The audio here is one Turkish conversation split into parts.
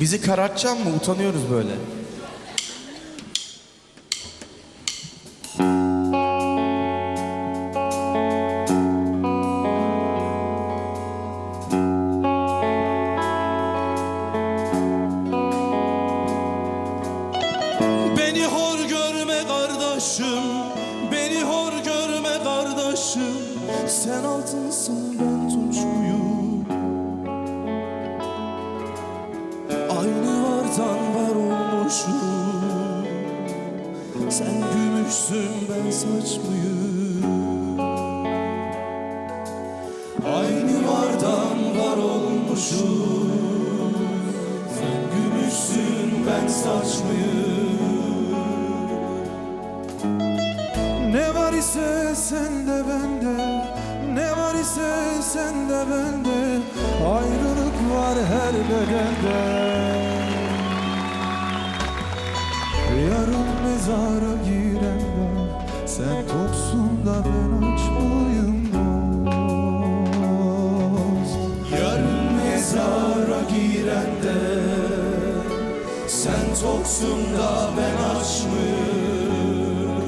Bizi karartacaksın mı? Utanıyoruz böyle. Beni hor görme kardeşim Beni hor görme kardeşim Sen altınsın ben olmuşum Sen gümüşsün ben saç mıyım Aynı vardan var olmuşum Sen gümüşsün ben saç mıyım Ne var ise sende bende Ne var ise sende bende. Ayrılık var her bedende Sen toksun da ben aç mıyım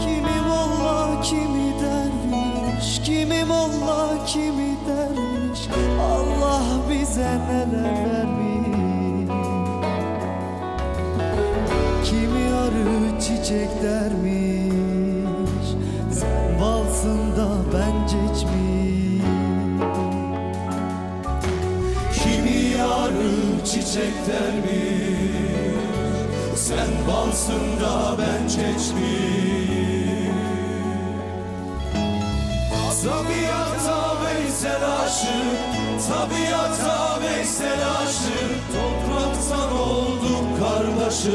Kimi molla kimi derviş Kimi molla kimi derviş. Allah bize neler vermiş? Kimi arı çiçek dermiş yarı çiçek dermiş. Sen balsın da ben çeçmiş Tabiata Veysel aşık Tabiata Veysel aşık. Topraktan olduk kardeşim.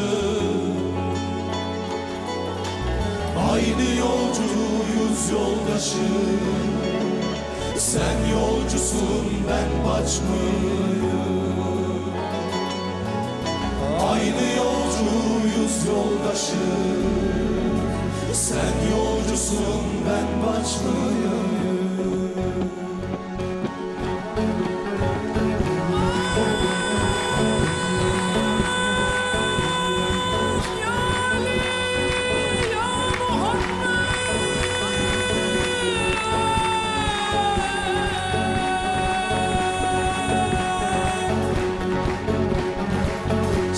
Aynı yolcuyuz yoldaşım. Sen yolcusun ben baçmıyım Aynı yolcuyuz yoldaşım Sen yolcusun ben baçmıyım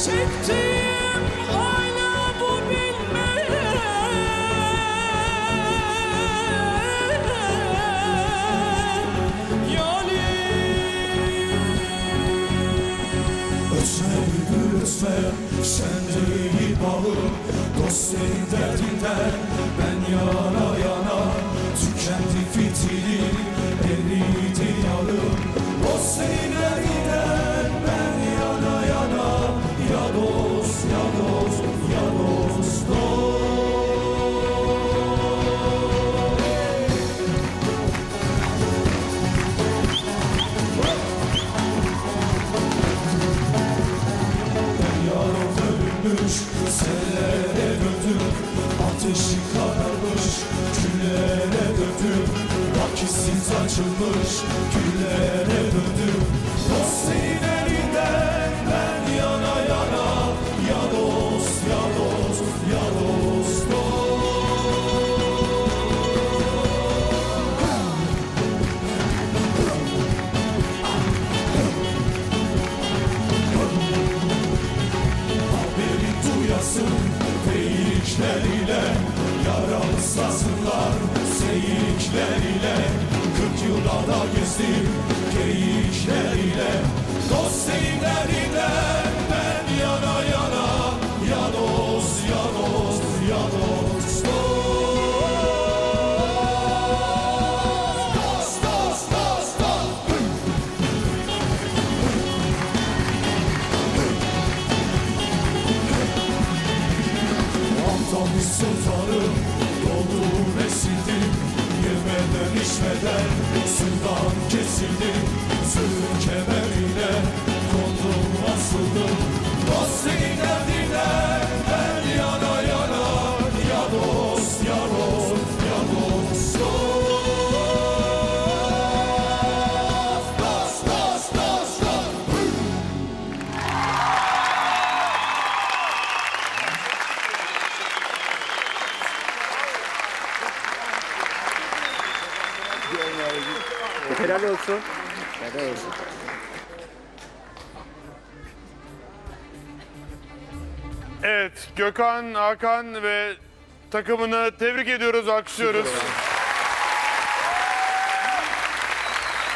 Çektiğim hala bu bilmem Yani Ötme gül ötme sen değil balım Dost senin derdinden ben yana yana Tükendi fitilim eridi yarım Dost senin sellere döndüm Ateşi kararmış küllere döndüm Vakitsiz açılmış güllere döndüm Dost Beyikler ile Yaralı sazınlar Seyikler ile Kırk yılda da gezdim Geyikler ile Dost seninlerinden sultanım Doldum esildim Yemeden içmeden Sudan kesildim Sığın kemerine Kondum asıldım Helal olsun. Helal olsun. Evet, Gökhan, Hakan ve takımını tebrik ediyoruz, alkışlıyoruz.